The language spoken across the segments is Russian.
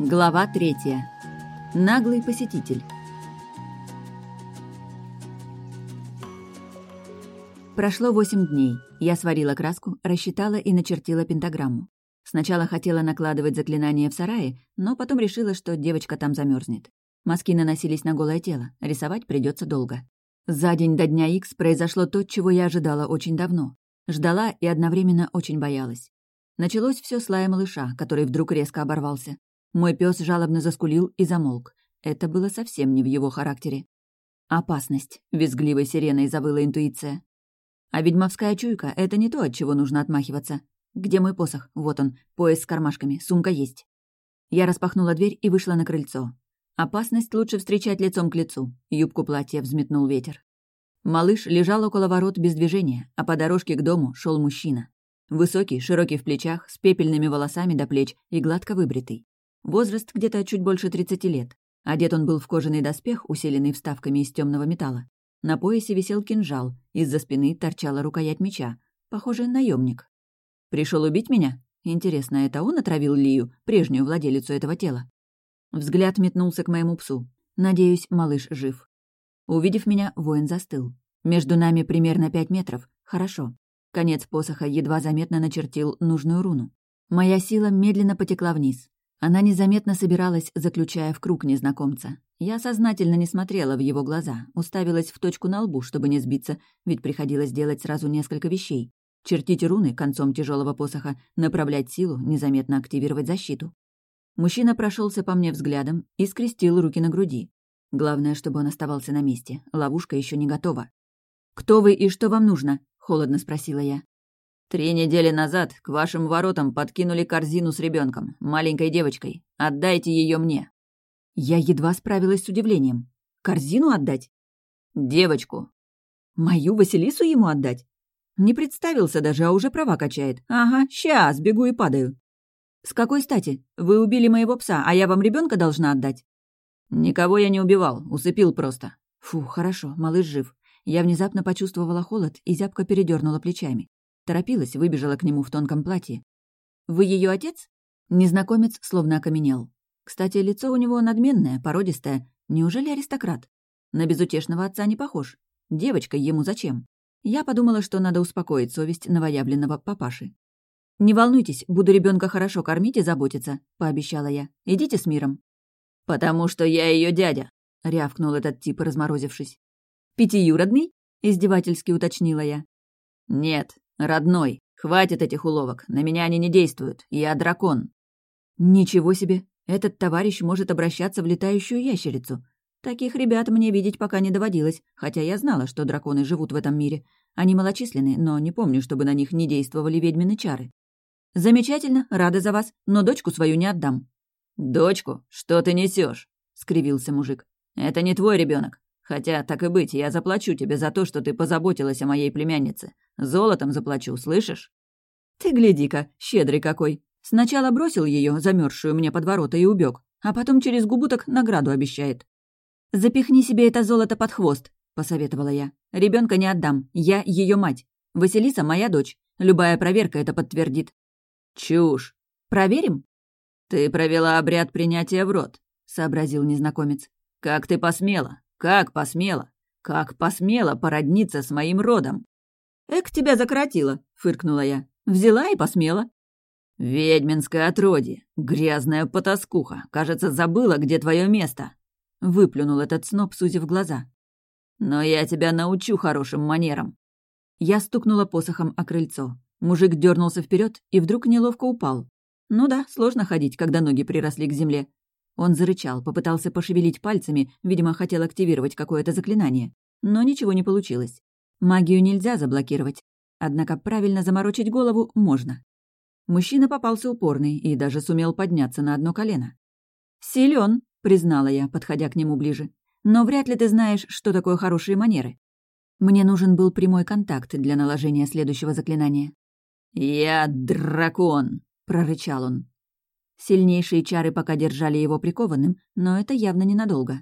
Глава третья. Наглый посетитель. Прошло восемь дней. Я сварила краску, рассчитала и начертила пентаграмму. Сначала хотела накладывать заклинание в сарае, но потом решила, что девочка там замерзнет. Мазки наносились на голое тело, рисовать придется долго. За день до дня Икс произошло то, чего я ожидала очень давно. Ждала и одновременно очень боялась. Началось все с лая малыша, который вдруг резко оборвался. Мой пес жалобно заскулил и замолк. Это было совсем не в его характере. «Опасность», — визгливой сиреной завыла интуиция. А ведьмовская чуйка — это не то, от чего нужно отмахиваться. Где мой посох? Вот он, пояс с кармашками, сумка есть. Я распахнула дверь и вышла на крыльцо. Опасность лучше встречать лицом к лицу. Юбку платья взметнул ветер. Малыш лежал около ворот без движения, а по дорожке к дому шел мужчина. Высокий, широкий в плечах, с пепельными волосами до плеч и гладко выбритый. Возраст где-то чуть больше 30 лет. Одет он был в кожаный доспех, усиленный вставками из темного металла. На поясе висел кинжал, из-за спины торчала рукоять меча. Похоже, наемник. Пришел убить меня? Интересно, это он отравил Лию, прежнюю владелицу этого тела? Взгляд метнулся к моему псу. Надеюсь, малыш жив. Увидев меня, воин застыл. Между нами примерно пять метров. Хорошо. Конец посоха едва заметно начертил нужную руну. Моя сила медленно потекла вниз. Она незаметно собиралась, заключая в круг незнакомца. Я сознательно не смотрела в его глаза, уставилась в точку на лбу, чтобы не сбиться, ведь приходилось делать сразу несколько вещей. Чертить руны концом тяжелого посоха, направлять силу, незаметно активировать защиту. Мужчина прошелся по мне взглядом и скрестил руки на груди. Главное, чтобы он оставался на месте. Ловушка еще не готова. «Кто вы и что вам нужно?» — холодно спросила я. Три недели назад к вашим воротам подкинули корзину с ребенком, маленькой девочкой. Отдайте ее мне. Я едва справилась с удивлением. Корзину отдать? Девочку. Мою Василису ему отдать? Не представился даже, а уже права качает. Ага, сейчас бегу и падаю. С какой стати? Вы убили моего пса, а я вам ребенка должна отдать? Никого я не убивал, усыпил просто. Фу, хорошо, малыш жив. Я внезапно почувствовала холод и зябко передернула плечами. Торопилась, выбежала к нему в тонком платье. «Вы ее отец?» Незнакомец словно окаменел. Кстати, лицо у него надменное, породистое. Неужели аристократ? На безутешного отца не похож. Девочка ему зачем? Я подумала, что надо успокоить совесть новоявленного папаши. «Не волнуйтесь, буду ребенка хорошо кормить и заботиться», — пообещала я. «Идите с миром». «Потому что я ее дядя», — рявкнул этот тип, разморозившись. «Пятиюродный?» — издевательски уточнила я. «Нет, «Родной, хватит этих уловок, на меня они не действуют, я дракон». «Ничего себе, этот товарищ может обращаться в летающую ящерицу. Таких ребят мне видеть пока не доводилось, хотя я знала, что драконы живут в этом мире. Они малочисленны, но не помню, чтобы на них не действовали ведьмины чары. «Замечательно, рада за вас, но дочку свою не отдам». «Дочку? Что ты несешь? скривился мужик. «Это не твой ребенок. Хотя, так и быть, я заплачу тебе за то, что ты позаботилась о моей племяннице. Золотом заплачу, слышишь? Ты гляди-ка, щедрый какой. Сначала бросил ее, замерзшую мне под ворота, и убег, а потом через губу так награду обещает. «Запихни себе это золото под хвост», — посоветовала я. Ребенка не отдам, я ее мать. Василиса моя дочь. Любая проверка это подтвердит». «Чушь. Проверим?» «Ты провела обряд принятия в рот», — сообразил незнакомец. «Как ты посмела? Как посмела? Как посмела породниться с моим родом? Эк, тебя закоротило, фыркнула я. Взяла и посмела. Ведьминское отродье, грязная потаскуха, кажется, забыла, где твое место. Выплюнул этот сноб, сузив глаза. Но я тебя научу хорошим манерам. Я стукнула посохом о крыльцо. Мужик дернулся вперед и вдруг неловко упал. Ну да, сложно ходить, когда ноги приросли к земле. Он зарычал, попытался пошевелить пальцами, видимо, хотел активировать какое-то заклинание. Но ничего не получилось. Магию нельзя заблокировать. Однако правильно заморочить голову можно. Мужчина попался упорный и даже сумел подняться на одно колено. «Силён», — признала я, подходя к нему ближе. «Но вряд ли ты знаешь, что такое хорошие манеры». Мне нужен был прямой контакт для наложения следующего заклинания. «Я дракон», — прорычал он. Сильнейшие чары пока держали его прикованным, но это явно ненадолго.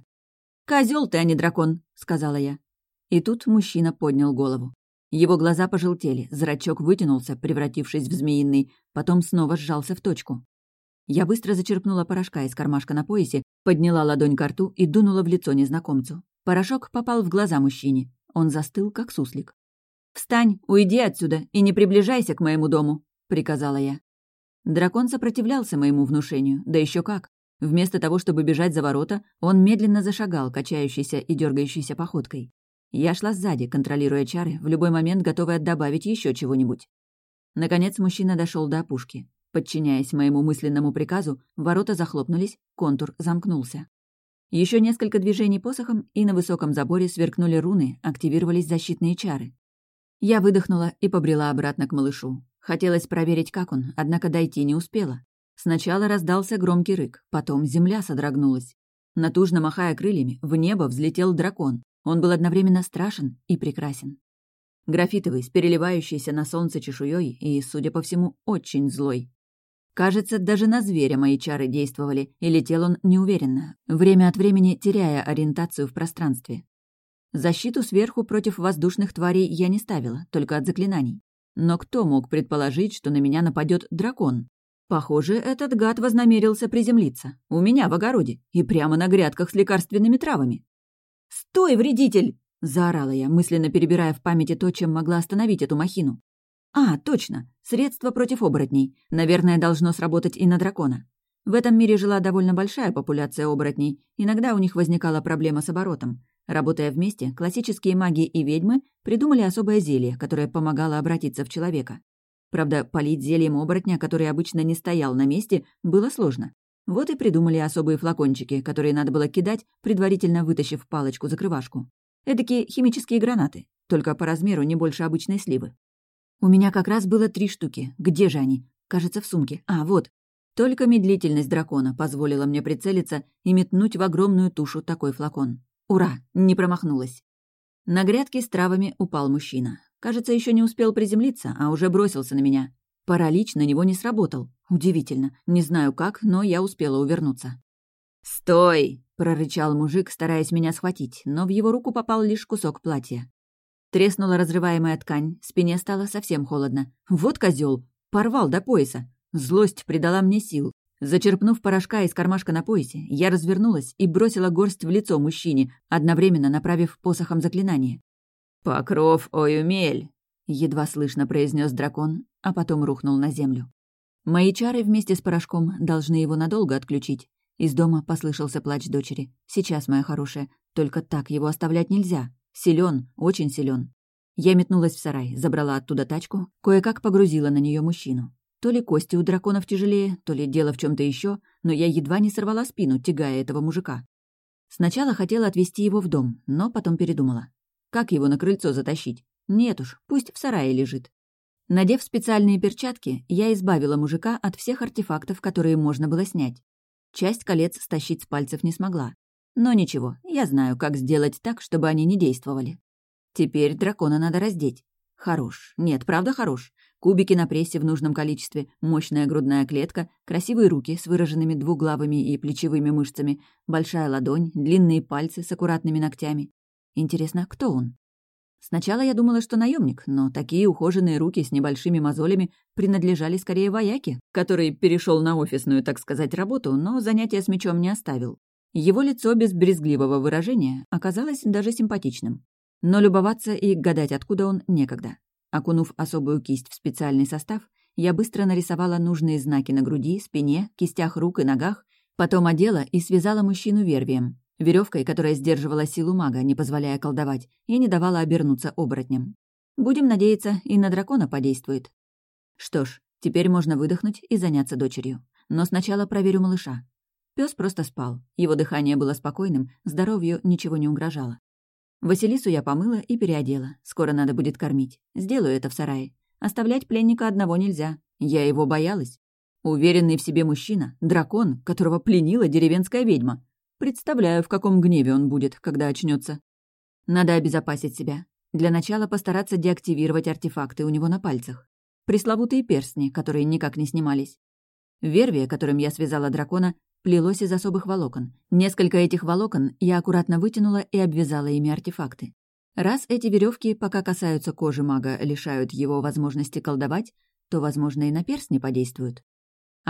«Козёл ты, а не дракон», — сказала я. И тут мужчина поднял голову. Его глаза пожелтели, зрачок вытянулся, превратившись в змеиный, потом снова сжался в точку. Я быстро зачерпнула порошка из кармашка на поясе, подняла ладонь к рту и дунула в лицо незнакомцу. Порошок попал в глаза мужчине. Он застыл, как суслик. «Встань, уйди отсюда и не приближайся к моему дому», — приказала я. Дракон сопротивлялся моему внушению, да еще как. Вместо того, чтобы бежать за ворота, он медленно зашагал, качающейся и дергающейся походкой. Я шла сзади, контролируя чары, в любой момент готовая добавить еще чего-нибудь. Наконец мужчина дошел до опушки. Подчиняясь моему мысленному приказу, ворота захлопнулись, контур замкнулся. Еще несколько движений посохом, и на высоком заборе сверкнули руны, активировались защитные чары. Я выдохнула и побрела обратно к малышу. Хотелось проверить, как он, однако дойти не успела. Сначала раздался громкий рык, потом земля содрогнулась. Натужно махая крыльями, в небо взлетел дракон. Он был одновременно страшен и прекрасен. Графитовый, с переливающейся на солнце чешуей и, судя по всему, очень злой. Кажется, даже на зверя мои чары действовали, и летел он неуверенно, время от времени теряя ориентацию в пространстве. Защиту сверху против воздушных тварей я не ставила, только от заклинаний. Но кто мог предположить, что на меня нападет дракон? Похоже, этот гад вознамерился приземлиться. У меня в огороде. И прямо на грядках с лекарственными травами. «Стой, вредитель!» — заорала я, мысленно перебирая в памяти то, чем могла остановить эту махину. «А, точно! Средство против оборотней. Наверное, должно сработать и на дракона. В этом мире жила довольно большая популяция оборотней. Иногда у них возникала проблема с оборотом. Работая вместе, классические маги и ведьмы придумали особое зелье, которое помогало обратиться в человека. Правда, полить зельем оборотня, который обычно не стоял на месте, было сложно. Вот и придумали особые флакончики, которые надо было кидать, предварительно вытащив палочку-закрывашку. Эдакие химические гранаты, только по размеру не больше обычной сливы. У меня как раз было три штуки. Где же они? Кажется, в сумке. А, вот. Только медлительность дракона позволила мне прицелиться и метнуть в огромную тушу такой флакон. Ура! Не промахнулась. На грядке с травами упал мужчина. Кажется, еще не успел приземлиться, а уже бросился на меня. Паралич на него не сработал. Удивительно. Не знаю как, но я успела увернуться. «Стой!» — прорычал мужик, стараясь меня схватить, но в его руку попал лишь кусок платья. Треснула разрываемая ткань, спине стало совсем холодно. Вот козел, Порвал до пояса. Злость придала мне сил. Зачерпнув порошка из кармашка на поясе, я развернулась и бросила горсть в лицо мужчине, одновременно направив посохом заклинание. «Покров Оюмель!» — едва слышно произнес дракон, а потом рухнул на землю. Мои чары вместе с порошком должны его надолго отключить. Из дома послышался плач дочери. «Сейчас, моя хорошая, только так его оставлять нельзя. Силен, очень силен. Я метнулась в сарай, забрала оттуда тачку, кое-как погрузила на нее мужчину. То ли кости у драконов тяжелее, то ли дело в чем то еще, но я едва не сорвала спину, тягая этого мужика. Сначала хотела отвезти его в дом, но потом передумала. Как его на крыльцо затащить? Нет уж, пусть в сарае лежит. Надев специальные перчатки, я избавила мужика от всех артефактов, которые можно было снять. Часть колец стащить с пальцев не смогла. Но ничего, я знаю, как сделать так, чтобы они не действовали. Теперь дракона надо раздеть. Хорош. Нет, правда хорош. Кубики на прессе в нужном количестве, мощная грудная клетка, красивые руки с выраженными двуглавыми и плечевыми мышцами, большая ладонь, длинные пальцы с аккуратными ногтями. Интересно, кто он? Сначала я думала, что наемник, но такие ухоженные руки с небольшими мозолями принадлежали скорее вояке, который перешел на офисную, так сказать, работу, но занятия с мечом не оставил. Его лицо без брезгливого выражения оказалось даже симпатичным. Но любоваться и гадать, откуда он, некогда. Окунув особую кисть в специальный состав, я быстро нарисовала нужные знаки на груди, спине, кистях рук и ногах, потом одела и связала мужчину вервием, веревкой, которая сдерживала силу мага, не позволяя колдовать, и не давала обернуться оборотнем. Будем надеяться, и на дракона подействует. Что ж, теперь можно выдохнуть и заняться дочерью. Но сначала проверю малыша. Пес просто спал, его дыхание было спокойным, здоровью ничего не угрожало. Василису я помыла и переодела. Скоро надо будет кормить. Сделаю это в сарае. Оставлять пленника одного нельзя. Я его боялась. Уверенный в себе мужчина, дракон, которого пленила деревенская ведьма. Представляю, в каком гневе он будет, когда очнется. Надо обезопасить себя. Для начала постараться деактивировать артефакты у него на пальцах. Пресловутые перстни, которые никак не снимались. Вервия, которым я связала дракона, плелось из особых волокон. Несколько этих волокон я аккуратно вытянула и обвязала ими артефакты. Раз эти веревки, пока касаются кожи мага, лишают его возможности колдовать, то, возможно, и на перстни подействуют.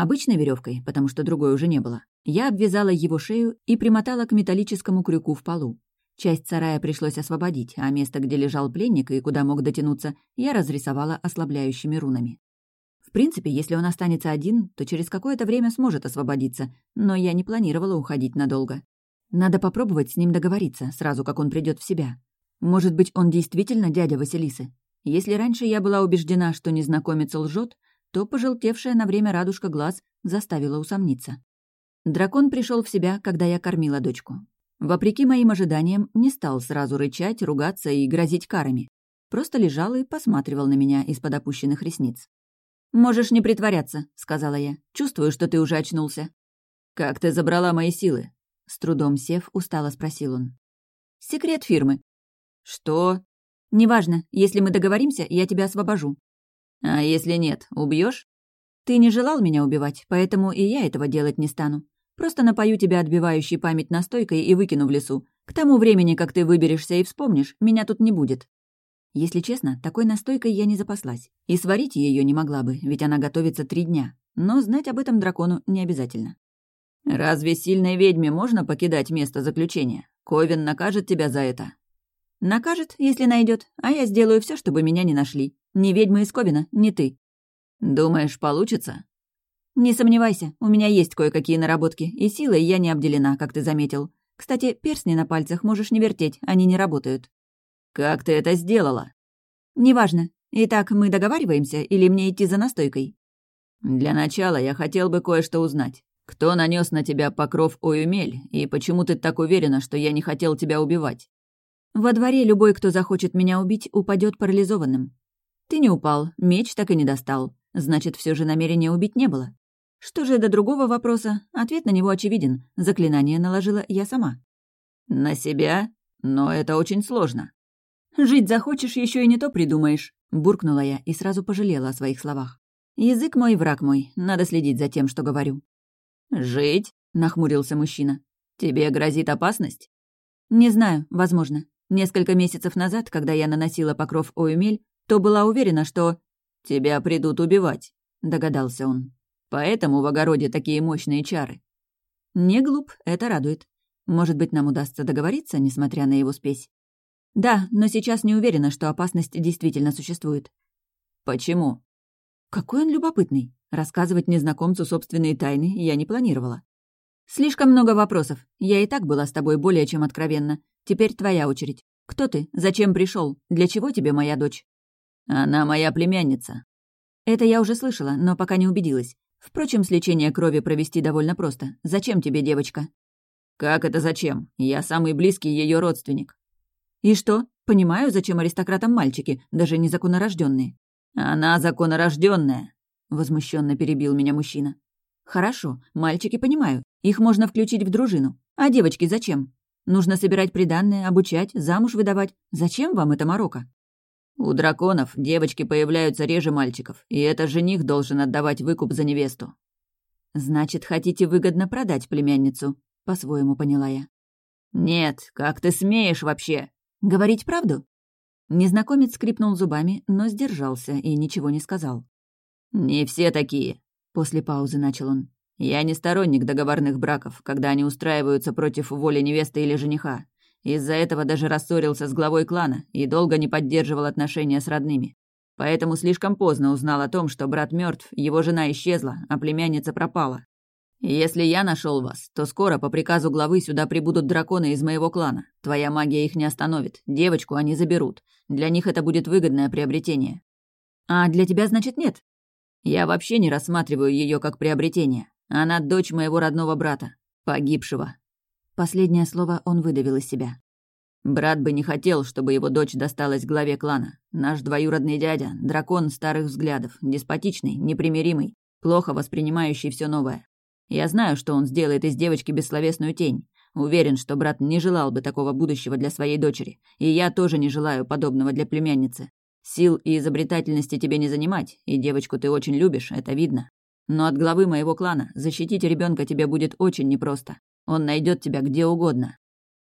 Обычной веревкой, потому что другой уже не было. Я обвязала его шею и примотала к металлическому крюку в полу. Часть сарая пришлось освободить, а место, где лежал пленник и куда мог дотянуться, я разрисовала ослабляющими рунами. В принципе, если он останется один, то через какое-то время сможет освободиться, но я не планировала уходить надолго. Надо попробовать с ним договориться, сразу как он придет в себя. Может быть, он действительно дядя Василисы? Если раньше я была убеждена, что незнакомец лжет, то пожелтевшая на время радужка глаз заставила усомниться. Дракон пришел в себя, когда я кормила дочку. Вопреки моим ожиданиям, не стал сразу рычать, ругаться и грозить карами. Просто лежал и посматривал на меня из-под опущенных ресниц. «Можешь не притворяться», — сказала я. «Чувствую, что ты уже очнулся». «Как ты забрала мои силы?» С трудом сев, устало спросил он. «Секрет фирмы». «Что?» «Неважно. Если мы договоримся, я тебя освобожу». «А если нет, убьешь? «Ты не желал меня убивать, поэтому и я этого делать не стану. Просто напою тебя отбивающей память настойкой и выкину в лесу. К тому времени, как ты выберешься и вспомнишь, меня тут не будет. Если честно, такой настойкой я не запаслась. И сварить ее не могла бы, ведь она готовится три дня. Но знать об этом дракону не обязательно. «Разве сильной ведьме можно покидать место заключения? Ковен накажет тебя за это». «Накажет, если найдет, а я сделаю все, чтобы меня не нашли. Ни ведьма из Ковина, ни ты». «Думаешь, получится?» «Не сомневайся, у меня есть кое-какие наработки, и силой я не обделена, как ты заметил. Кстати, перстни на пальцах можешь не вертеть, они не работают». «Как ты это сделала?» «Неважно. Итак, мы договариваемся или мне идти за настойкой?» «Для начала я хотел бы кое-что узнать. Кто нанес на тебя покров Оюмель, и почему ты так уверена, что я не хотел тебя убивать?» «Во дворе любой, кто захочет меня убить, упадет парализованным. Ты не упал, меч так и не достал. Значит, все же намерения убить не было. Что же до другого вопроса? Ответ на него очевиден. Заклинание наложила я сама. «На себя? Но это очень сложно», «Жить захочешь, еще и не то придумаешь», — буркнула я и сразу пожалела о своих словах. «Язык мой, враг мой, надо следить за тем, что говорю». «Жить?» — нахмурился мужчина. «Тебе грозит опасность?» «Не знаю, возможно. Несколько месяцев назад, когда я наносила покров Оюмель, то была уверена, что...» «Тебя придут убивать», — догадался он. «Поэтому в огороде такие мощные чары». «Не глуп, это радует. Может быть, нам удастся договориться, несмотря на его спесь?» «Да, но сейчас не уверена, что опасность действительно существует». «Почему?» «Какой он любопытный. Рассказывать незнакомцу собственные тайны я не планировала». «Слишком много вопросов. Я и так была с тобой более чем откровенна. Теперь твоя очередь. Кто ты? Зачем пришел? Для чего тебе моя дочь?» «Она моя племянница». «Это я уже слышала, но пока не убедилась. Впрочем, с лечения крови провести довольно просто. Зачем тебе девочка?» «Как это зачем? Я самый близкий ее родственник. «И что? Понимаю, зачем аристократам мальчики, даже незаконнорожденные». «Она законорожденная», — возмущенно перебил меня мужчина. «Хорошо, мальчики понимаю. Их можно включить в дружину. А девочки зачем? Нужно собирать приданное, обучать, замуж выдавать. Зачем вам это Марокко?» «У драконов девочки появляются реже мальчиков, и это жених должен отдавать выкуп за невесту». «Значит, хотите выгодно продать племянницу?» — по-своему поняла я. «Нет, как ты смеешь вообще?» Говорить правду?» Незнакомец скрипнул зубами, но сдержался и ничего не сказал. «Не все такие», — после паузы начал он. «Я не сторонник договорных браков, когда они устраиваются против воли невесты или жениха. Из-за этого даже рассорился с главой клана и долго не поддерживал отношения с родными. Поэтому слишком поздно узнал о том, что брат мертв, его жена исчезла, а племянница пропала. «Если я нашел вас, то скоро по приказу главы сюда прибудут драконы из моего клана. Твоя магия их не остановит. Девочку они заберут. Для них это будет выгодное приобретение». «А для тебя, значит, нет?» «Я вообще не рассматриваю ее как приобретение. Она дочь моего родного брата, погибшего». Последнее слово он выдавил из себя. Брат бы не хотел, чтобы его дочь досталась главе клана. Наш двоюродный дядя — дракон старых взглядов, деспотичный, непримиримый, плохо воспринимающий все новое. Я знаю, что он сделает из девочки бессловесную тень. Уверен, что брат не желал бы такого будущего для своей дочери. И я тоже не желаю подобного для племянницы. Сил и изобретательности тебе не занимать, и девочку ты очень любишь, это видно. Но от главы моего клана защитить ребенка тебе будет очень непросто. Он найдет тебя где угодно.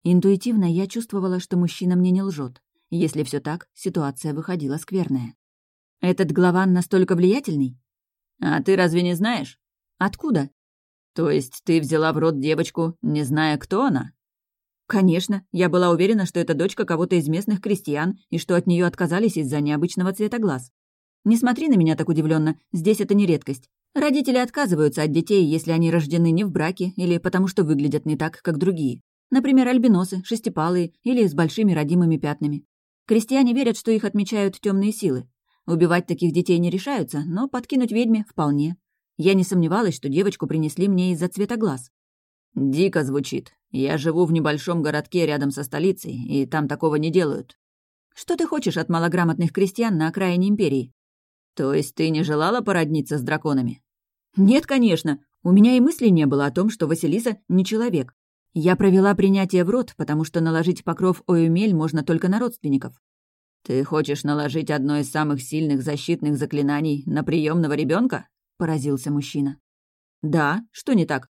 Интуитивно я чувствовала, что мужчина мне не лжет. Если все так, ситуация выходила скверная. Этот глава настолько влиятельный? А ты разве не знаешь? Откуда? То есть ты взяла в рот девочку, не зная, кто она? Конечно, я была уверена, что это дочка кого-то из местных крестьян и что от нее отказались из-за необычного цвета глаз. Не смотри на меня так удивленно, здесь это не редкость. Родители отказываются от детей, если они рождены не в браке или потому что выглядят не так, как другие. Например, альбиносы, шестипалые или с большими родимыми пятнами. Крестьяне верят, что их отмечают темные силы. Убивать таких детей не решаются, но подкинуть ведьме вполне. Я не сомневалась, что девочку принесли мне из-за цвета глаз. «Дико звучит. Я живу в небольшом городке рядом со столицей, и там такого не делают». «Что ты хочешь от малограмотных крестьян на окраине империи?» «То есть ты не желала породниться с драконами?» «Нет, конечно. У меня и мысли не было о том, что Василиса не человек. Я провела принятие в рот, потому что наложить покров Оюмель можно только на родственников. «Ты хочешь наложить одно из самых сильных защитных заклинаний на приемного ребенка? поразился мужчина. «Да, что не так?»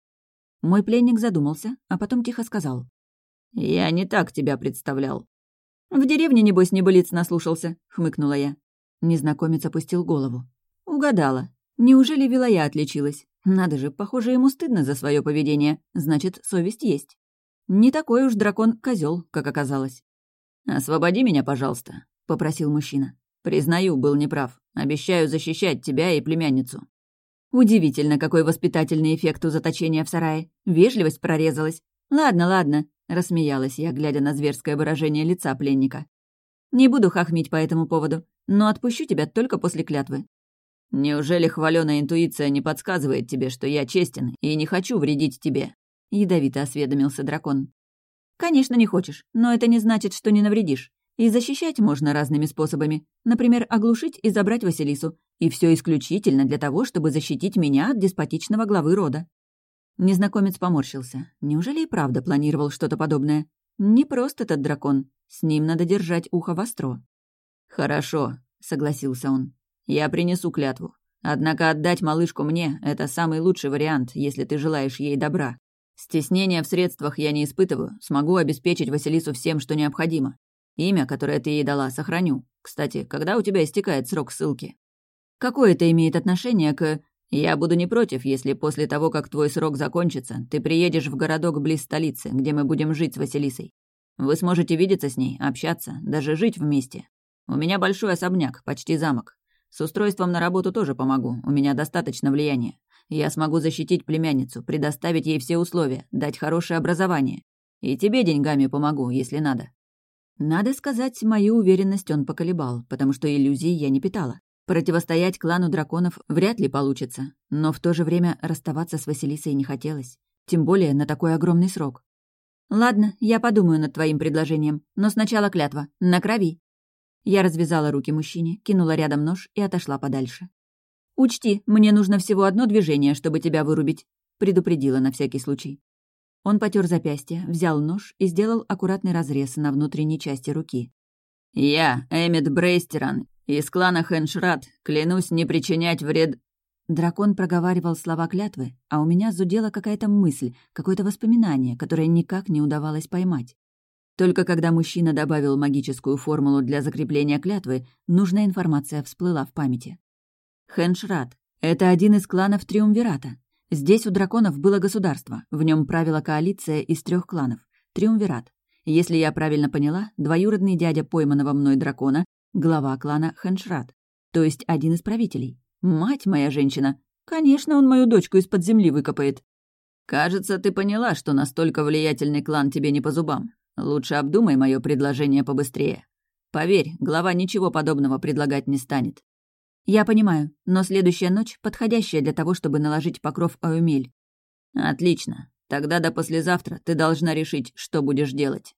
Мой пленник задумался, а потом тихо сказал. «Я не так тебя представлял». «В деревне, небось, небылиц наслушался», — хмыкнула я. Незнакомец опустил голову. «Угадала. Неужели Вилая отличилась? Надо же, похоже, ему стыдно за свое поведение. Значит, совесть есть. Не такой уж дракон козел, как оказалось». «Освободи меня, пожалуйста», — попросил мужчина. «Признаю, был неправ. Обещаю защищать тебя и племянницу». Удивительно, какой воспитательный эффект у заточения в сарае. Вежливость прорезалась. «Ладно, ладно», — рассмеялась я, глядя на зверское выражение лица пленника. «Не буду хахмить по этому поводу, но отпущу тебя только после клятвы». «Неужели хваленая интуиция не подсказывает тебе, что я честен и не хочу вредить тебе?» — ядовито осведомился дракон. «Конечно, не хочешь, но это не значит, что не навредишь. И защищать можно разными способами. Например, оглушить и забрать Василису. И все исключительно для того, чтобы защитить меня от деспотичного главы рода. Незнакомец поморщился. Неужели и правда планировал что-то подобное? Не просто этот дракон. С ним надо держать ухо востро. «Хорошо», — согласился он. «Я принесу клятву. Однако отдать малышку мне — это самый лучший вариант, если ты желаешь ей добра. Стеснения в средствах я не испытываю, смогу обеспечить Василису всем, что необходимо. Имя, которое ты ей дала, сохраню. Кстати, когда у тебя истекает срок ссылки? Какое это имеет отношение к... Я буду не против, если после того, как твой срок закончится, ты приедешь в городок близ столицы, где мы будем жить с Василисой. Вы сможете видеться с ней, общаться, даже жить вместе. У меня большой особняк, почти замок. С устройством на работу тоже помогу, у меня достаточно влияния. Я смогу защитить племянницу, предоставить ей все условия, дать хорошее образование. И тебе деньгами помогу, если надо. Надо сказать, мою уверенность он поколебал, потому что иллюзий я не питала. Противостоять клану драконов вряд ли получится, но в то же время расставаться с Василисой не хотелось, тем более на такой огромный срок. «Ладно, я подумаю над твоим предложением, но сначала клятва. На крови». Я развязала руки мужчине, кинула рядом нож и отошла подальше. «Учти, мне нужно всего одно движение, чтобы тебя вырубить», — предупредила на всякий случай. Он потер запястье, взял нож и сделал аккуратный разрез на внутренней части руки. «Я, Эммет Брейстеран, из клана Хеншрат, клянусь не причинять вред...» Дракон проговаривал слова клятвы, а у меня зудела какая-то мысль, какое-то воспоминание, которое никак не удавалось поймать. Только когда мужчина добавил магическую формулу для закрепления клятвы, нужная информация всплыла в памяти. Хеншрат — это один из кланов Триумвирата, Здесь у драконов было государство, в нем правила коалиция из трех кланов — Триумвират. Если я правильно поняла, двоюродный дядя пойманного мной дракона — глава клана Хеншрат, то есть один из правителей. Мать моя женщина! Конечно, он мою дочку из-под земли выкопает. Кажется, ты поняла, что настолько влиятельный клан тебе не по зубам. Лучше обдумай мое предложение побыстрее. Поверь, глава ничего подобного предлагать не станет. «Я понимаю, но следующая ночь подходящая для того, чтобы наложить покров Аумель». «Отлично. Тогда до послезавтра ты должна решить, что будешь делать».